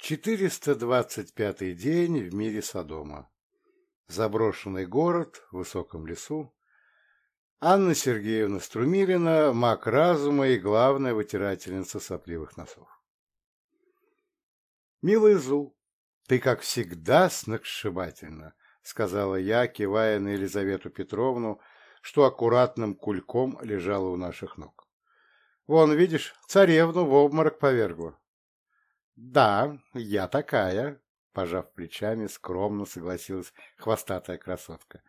425-й день в мире Содома. Заброшенный город в высоком лесу. Анна Сергеевна Струмилина, маг разума и главная вытирательница сопливых носов. «Милый Зул, ты, как всегда, сногсшибательна», — сказала я, кивая на Елизавету Петровну, что аккуратным кульком лежала у наших ног. «Вон, видишь, царевну в обморок повергла». «Да, я такая», — пожав плечами, скромно согласилась хвостатая красотка.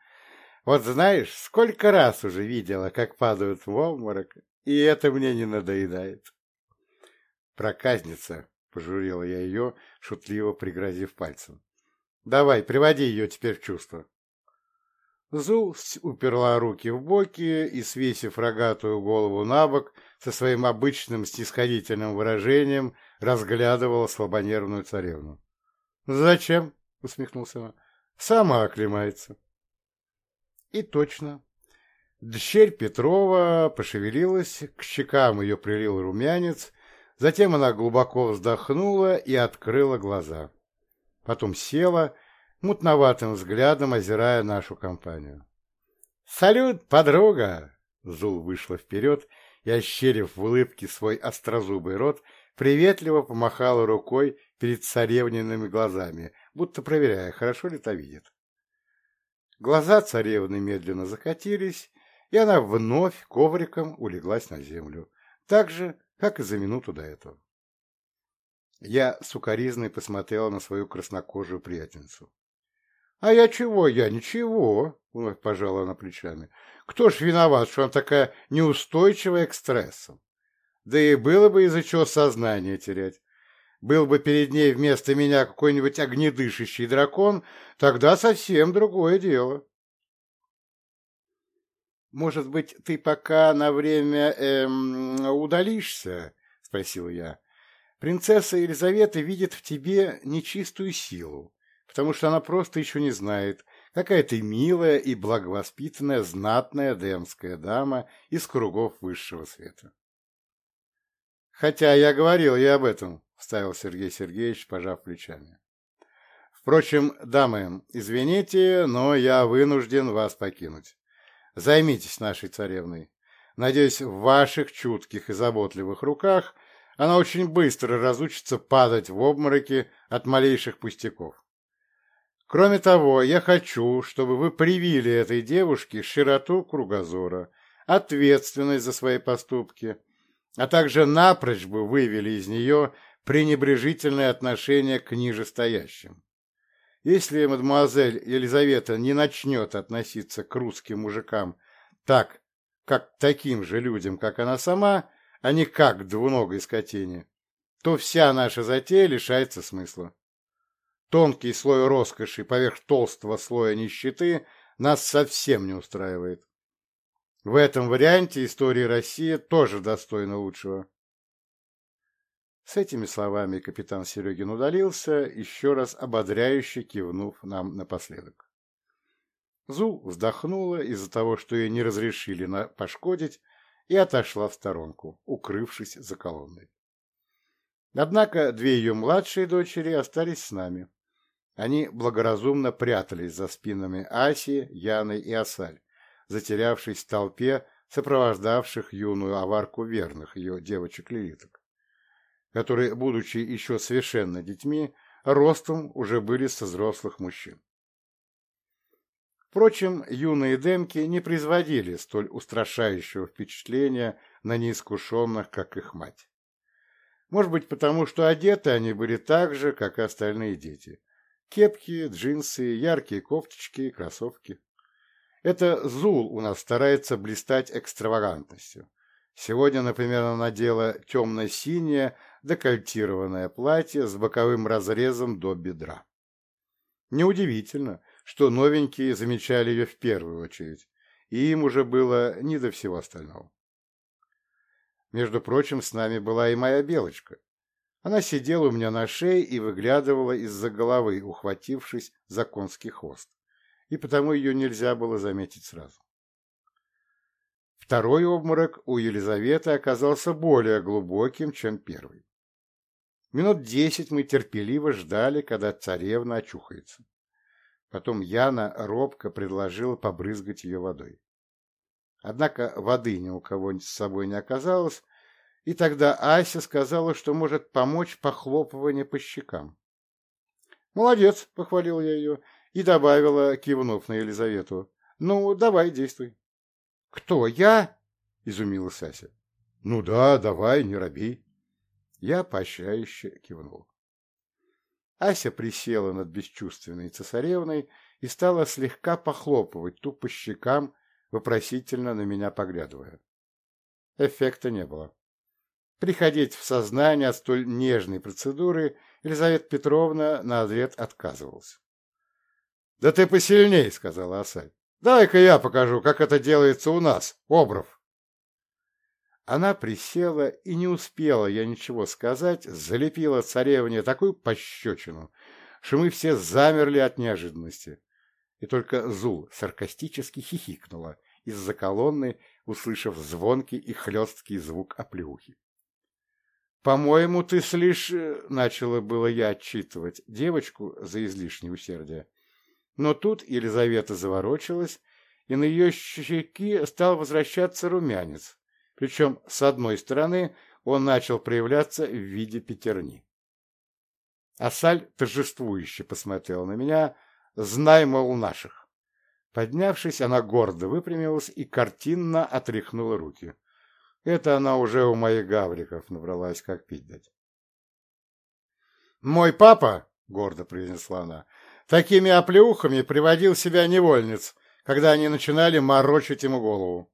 «Вот знаешь, сколько раз уже видела, как падают в обморок, и это мне не надоедает». «Проказница», — пожурила я ее, шутливо пригрозив пальцем. «Давай, приводи ее теперь в чувство». Зул уперла руки в боки и, свесив рогатую голову на бок, со своим обычным снисходительным выражением разглядывала слабонервную царевну. «Зачем?» — усмехнулся она. «Сама оклемается». И точно. Дщерь Петрова пошевелилась, к щекам ее прилил румянец, затем она глубоко вздохнула и открыла глаза. Потом села, мутноватым взглядом озирая нашу компанию. «Салют, подруга!» Зул вышла вперед и, ощерив в улыбке свой острозубый рот, приветливо помахала рукой перед царевниными глазами, будто проверяя, хорошо ли та видит. Глаза царевны медленно закатились, и она вновь ковриком улеглась на землю, так же, как и за минуту до этого. Я сукоризной посмотрела на свою краснокожую приятельницу. — А я чего? Я ничего, — вновь пожала она плечами. — Кто ж виноват, что она такая неустойчивая к стрессам? Да и было бы из-за чего сознание терять. Был бы перед ней вместо меня какой-нибудь огнедышащий дракон, тогда совсем другое дело. — Может быть, ты пока на время эм, удалишься? — спросил я. — Принцесса Елизавета видит в тебе нечистую силу потому что она просто еще не знает, какая ты милая и благовоспитанная знатная демская дама из кругов высшего света. «Хотя я говорил ей об этом», — вставил Сергей Сергеевич, пожав плечами. «Впрочем, дамы, извините, но я вынужден вас покинуть. Займитесь нашей царевной. Надеюсь, в ваших чутких и заботливых руках она очень быстро разучится падать в обмороки от малейших пустяков. Кроме того, я хочу, чтобы вы привили этой девушке широту кругозора, ответственность за свои поступки, а также напрочь бы вывели из нее пренебрежительное отношение к нижестоящим. Если мадемуазель Елизавета не начнет относиться к русским мужикам так, как к таким же людям, как она сама, а не как к двуногой скотине, то вся наша затея лишается смысла. Тонкий слой роскоши поверх толстого слоя нищеты нас совсем не устраивает. В этом варианте истории России тоже достойна лучшего. С этими словами капитан Серегин удалился, еще раз ободряюще кивнув нам напоследок. Зу вздохнула из-за того, что ей не разрешили пошкодить, и отошла в сторонку, укрывшись за колонной. Однако две ее младшие дочери остались с нами. Они благоразумно прятались за спинами Аси, Яны и Асаль, затерявшись в толпе сопровождавших юную аварку верных ее девочек-лилиток, которые, будучи еще совершенно детьми, ростом уже были со взрослых мужчин. Впрочем, юные демки не производили столь устрашающего впечатления на неискушенных, как их мать. Может быть, потому что одеты они были так же, как и остальные дети, Кепки, джинсы, яркие кофточки, кроссовки. Это Зул у нас старается блистать экстравагантностью. Сегодня, например, она надела темно-синее декольтированное платье с боковым разрезом до бедра. Неудивительно, что новенькие замечали ее в первую очередь, и им уже было не до всего остального. Между прочим, с нами была и моя белочка, она сидела у меня на шее и выглядывала из-за головы, ухватившись за конский хвост, и потому ее нельзя было заметить сразу. Второй обморок у Елизаветы оказался более глубоким, чем первый. Минут десять мы терпеливо ждали, когда царевна очухается. Потом Яна робко предложила побрызгать ее водой. Однако воды ни у кого с собой не оказалось, и тогда Ася сказала, что может помочь похлопывание по щекам. «Молодец!» — похвалил я ее и добавила, кивнув на Елизавету. «Ну, давай, действуй». «Кто, я?» — изумилась Ася. «Ну да, давай, не робей». Я поощряюще кивнул. Ася присела над бесчувственной цесаревной и стала слегка похлопывать ту по щекам, вопросительно на меня поглядывая. Эффекта не было. Приходить в сознание от столь нежной процедуры Елизавета Петровна на ответ отказывалась. — Да ты посильней, — сказала Асаль. — Дай-ка я покажу, как это делается у нас, Обров. Она присела и не успела я ничего сказать, залепила царевне такую пощечину, что мы все замерли от неожиданности. И только Зул саркастически хихикнула из-за колонны, услышав звонкий и хлесткий звук оплеухи. «По-моему, ты слишь...» — начала было я отчитывать девочку за излишнее усердие. Но тут Елизавета заворочилась, и на ее щеки стал возвращаться румянец. Причем, с одной стороны, он начал проявляться в виде пятерни. Асаль торжествующе посмотрела на меня, знай, мол, наших. Поднявшись, она гордо выпрямилась и картинно отряхнула руки. Это она уже у моих гавриков набралась, как пить дать. «Мой папа, — гордо произнесла она, — такими оплеухами приводил себя невольниц, когда они начинали морочить ему голову.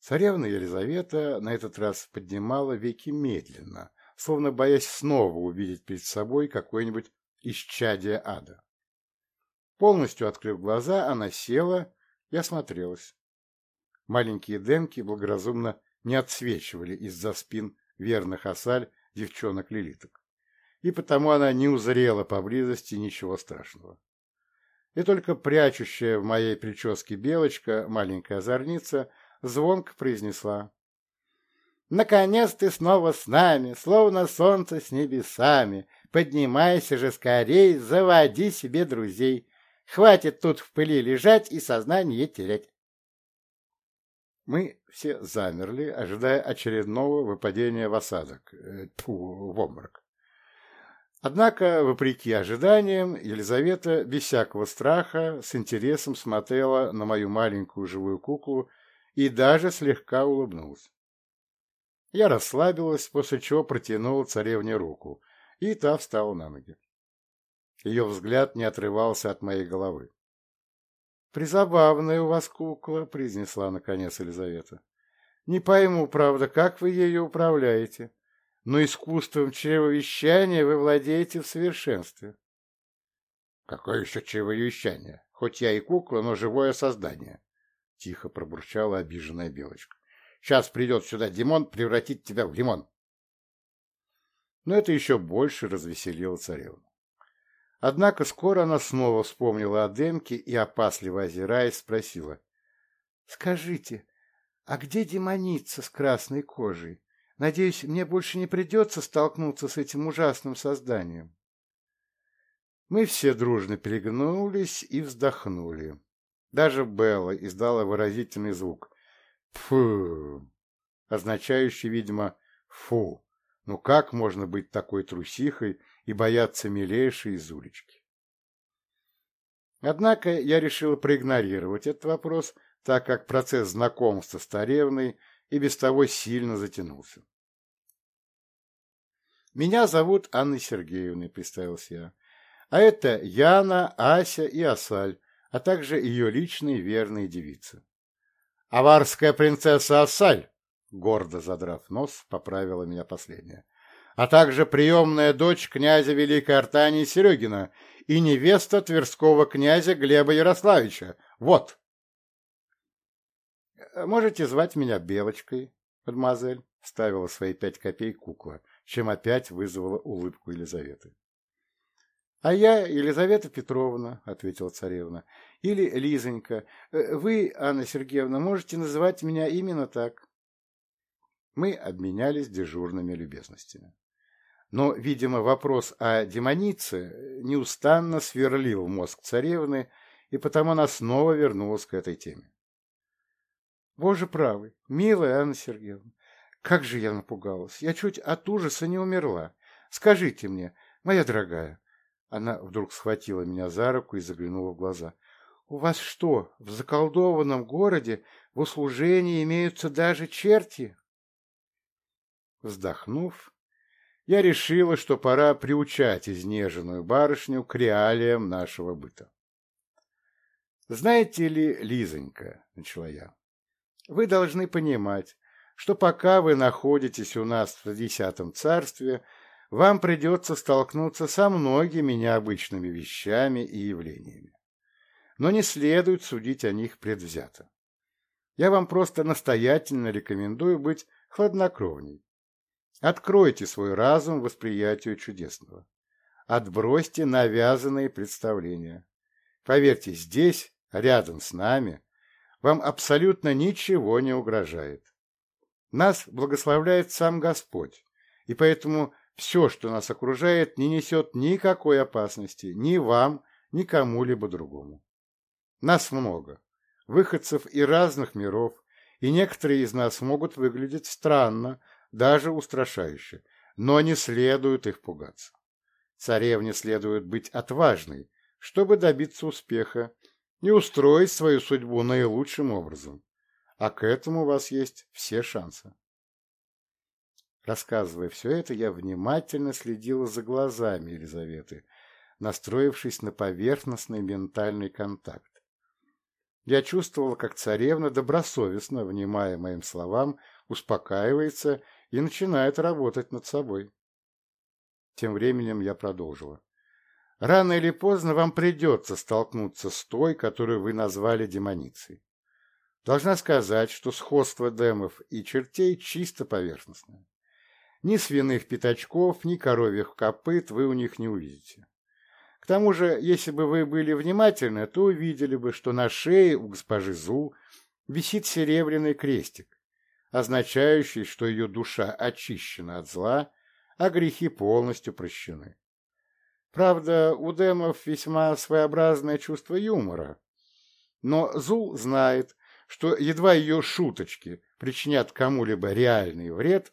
Царевна Елизавета на этот раз поднимала веки медленно, словно боясь снова увидеть перед собой какое-нибудь исчадие ада. Полностью открыв глаза, она села и осмотрелась. Маленькие демки благоразумно не отсвечивали из-за спин верных осаль девчонок-лилиток, и потому она не узрела поблизости ничего страшного. И только прячущая в моей прическе белочка, маленькая озорница, звонко произнесла. «Наконец ты снова с нами, словно солнце с небесами. Поднимайся же скорей, заводи себе друзей. Хватит тут в пыли лежать и сознание терять». Мы все замерли, ожидая очередного выпадения в осадок, э, тьфу, в обморок. Однако, вопреки ожиданиям, Елизавета без всякого страха с интересом смотрела на мою маленькую живую куклу и даже слегка улыбнулась. Я расслабилась, после чего протянула царевне руку, и та встала на ноги. Ее взгляд не отрывался от моей головы. «Призабавная у вас кукла», — произнесла наконец Елизавета. «Не пойму, правда, как вы ею управляете, но искусством чревовещания вы владеете в совершенстве». «Какое еще чревовещание? Хоть я и кукла, но живое создание», — тихо пробурчала обиженная белочка. «Сейчас придет сюда Димон, превратит тебя в лимон». Но это еще больше развеселило царевну. Однако скоро она снова вспомнила о Демке и, опасливо озираясь, спросила. — Скажите, а где демоница с красной кожей? Надеюсь, мне больше не придется столкнуться с этим ужасным созданием. Мы все дружно перегнулись и вздохнули. Даже Белла издала выразительный звук. «Фу!» означающий, видимо, «фу». Ну как можно быть такой трусихой и бояться милейшей из улички? Однако я решил проигнорировать этот вопрос, так как процесс знакомства с Таревной и без того сильно затянулся. «Меня зовут Анной Сергеевной», — представился я. «А это Яна, Ася и Асаль, а также ее личные верные девицы». «Аварская принцесса Асаль», гордо задрав нос, поправила меня последняя, а также приемная дочь князя Великой Артании Серегина и невеста тверского князя Глеба Ярославича. Вот. «Можете звать меня Белочкой, мадемуазель», — ставила свои пять копеек кукла, чем опять вызвала улыбку Елизаветы. «А я Елизавета Петровна», — ответила царевна, — «или Лизонька. Вы, Анна Сергеевна, можете называть меня именно так». Мы обменялись дежурными любезностями. Но, видимо, вопрос о демонице неустанно сверлил мозг царевны, и потому она снова вернулась к этой теме. Боже правый, милая Анна Сергеевна, как же я напугалась! Я чуть от ужаса не умерла. Скажите мне, моя дорогая. Она вдруг схватила меня за руку и заглянула в глаза. У вас что, в заколдованном городе в услужении имеются даже черти? Вздохнув, я решила, что пора приучать изнеженную барышню к реалиям нашего быта. «Знаете ли, Лизонька, — начала я, — вы должны понимать, что пока вы находитесь у нас в десятом царстве, вам придется столкнуться со многими необычными вещами и явлениями. Но не следует судить о них предвзято. Я вам просто настоятельно рекомендую быть хладнокровней. Откройте свой разум восприятию чудесного. Отбросьте навязанные представления. Поверьте, здесь, рядом с нами, вам абсолютно ничего не угрожает. Нас благословляет сам Господь, и поэтому все, что нас окружает, не несет никакой опасности ни вам, ни кому-либо другому. Нас много, выходцев и разных миров, и некоторые из нас могут выглядеть странно, даже устрашающе, но не следует их пугаться. Царевне следует быть отважной, чтобы добиться успеха и устроить свою судьбу наилучшим образом а к этому у вас есть все шансы. Рассказывая все это, я внимательно следила за глазами Елизаветы, настроившись на поверхностный ментальный контакт. Я чувствовала, как царевна добросовестно, внимая моим словам, успокаивается и начинает работать над собой. Тем временем я продолжила. Рано или поздно вам придется столкнуться с той, которую вы назвали демоницей. Должна сказать, что сходство демов и чертей чисто поверхностное. Ни свиных пятачков, ни коровьих копыт вы у них не увидите. К тому же, если бы вы были внимательны, то увидели бы, что на шее у госпожи Зу висит серебряный крестик, означающий, что ее душа очищена от зла, а грехи полностью прощены. Правда, у демов весьма своеобразное чувство юмора, но Зул знает, что едва ее шуточки причинят кому-либо реальный вред,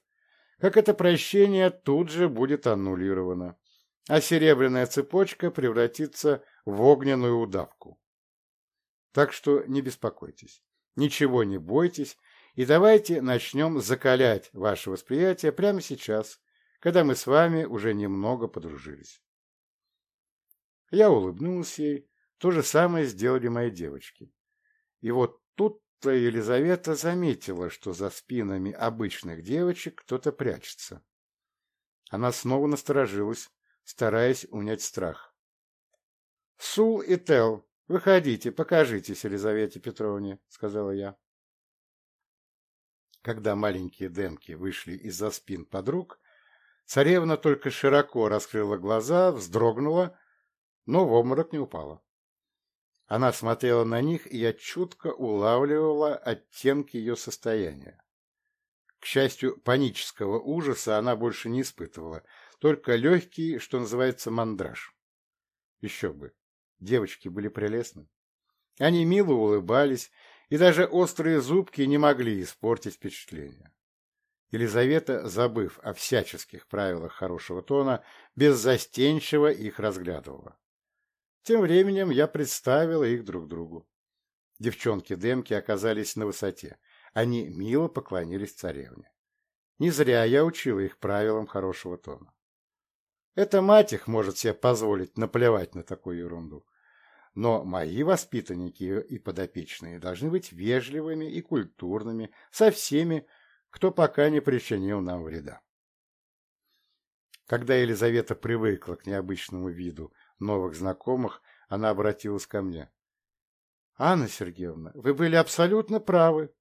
как это прощение тут же будет аннулировано, а серебряная цепочка превратится в огненную удавку. Так что не беспокойтесь, ничего не бойтесь, и давайте начнем закалять ваше восприятие прямо сейчас, когда мы с вами уже немного подружились. Я улыбнулась ей, то же самое сделали мои девочки. И вот тут то Елизавета заметила, что за спинами обычных девочек кто-то прячется. Она снова насторожилась, стараясь унять страх. — Сул и Тел, выходите, покажитесь Елизавете Петровне, — сказала я. Когда маленькие демки вышли из-за спин подруг, царевна только широко раскрыла глаза, вздрогнула, но в обморок не упала. Она смотрела на них, и я чутко улавливала оттенки ее состояния. К счастью, панического ужаса она больше не испытывала, только легкий, что называется, мандраж. Еще бы, девочки были прелестны. Они мило улыбались, и даже острые зубки не могли испортить впечатление. Елизавета, забыв о всяческих правилах хорошего тона, беззастенчиво их разглядывала. Тем временем я представила их друг другу. Девчонки-демки оказались на высоте. Они мило поклонились царевне. Не зря я учила их правилам хорошего тона. Это мать их может себе позволить наплевать на такую ерунду. Но мои воспитанники и подопечные должны быть вежливыми и культурными со всеми, кто пока не причинил нам вреда. Когда Елизавета привыкла к необычному виду новых знакомых, она обратилась ко мне. — Анна Сергеевна, вы были абсолютно правы.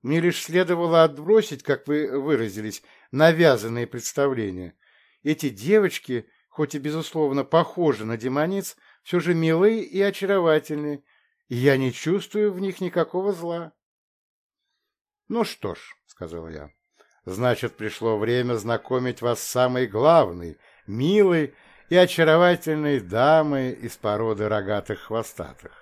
Мне лишь следовало отбросить, как вы выразились, навязанные представления. Эти девочки, хоть и безусловно похожи на демониц, все же милые и очаровательные, и я не чувствую в них никакого зла. — Ну что ж, — сказал я, — Значит, пришло время знакомить вас с самой главной, милой и очаровательной дамой из породы рогатых хвостатых.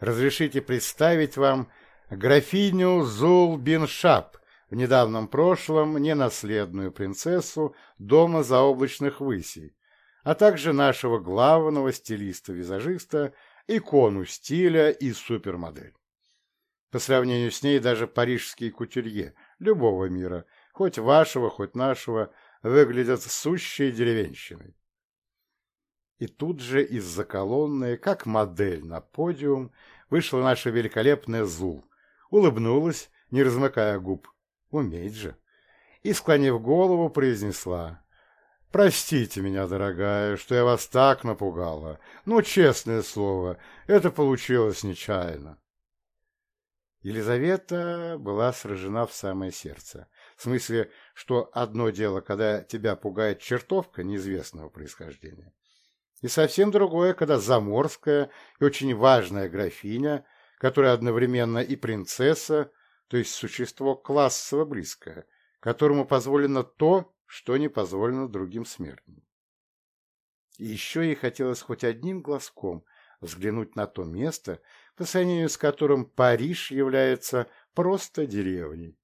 Разрешите представить вам графиню Зул Биншап, в недавнем прошлом ненаследную принцессу дома заоблачных высей, а также нашего главного стилиста-визажиста, икону стиля и супермодель. По сравнению с ней даже парижские кутюрье любого мира, хоть вашего, хоть нашего, выглядят сущей деревенщиной. И тут же из-за колонны, как модель на подиум, вышла наша великолепная Зул, улыбнулась, не размыкая губ, умеет же, и, склонив голову, произнесла «Простите меня, дорогая, что я вас так напугала. Ну, честное слово, это получилось нечаянно». Елизавета была сражена в самое сердце. В смысле, что одно дело, когда тебя пугает чертовка неизвестного происхождения, и совсем другое, когда заморская и очень важная графиня, которая одновременно и принцесса, то есть существо классово близкое, которому позволено то, что не позволено другим смертным. И еще ей хотелось хоть одним глазком взглянуть на то место, по сравнению с которым Париж является просто деревней.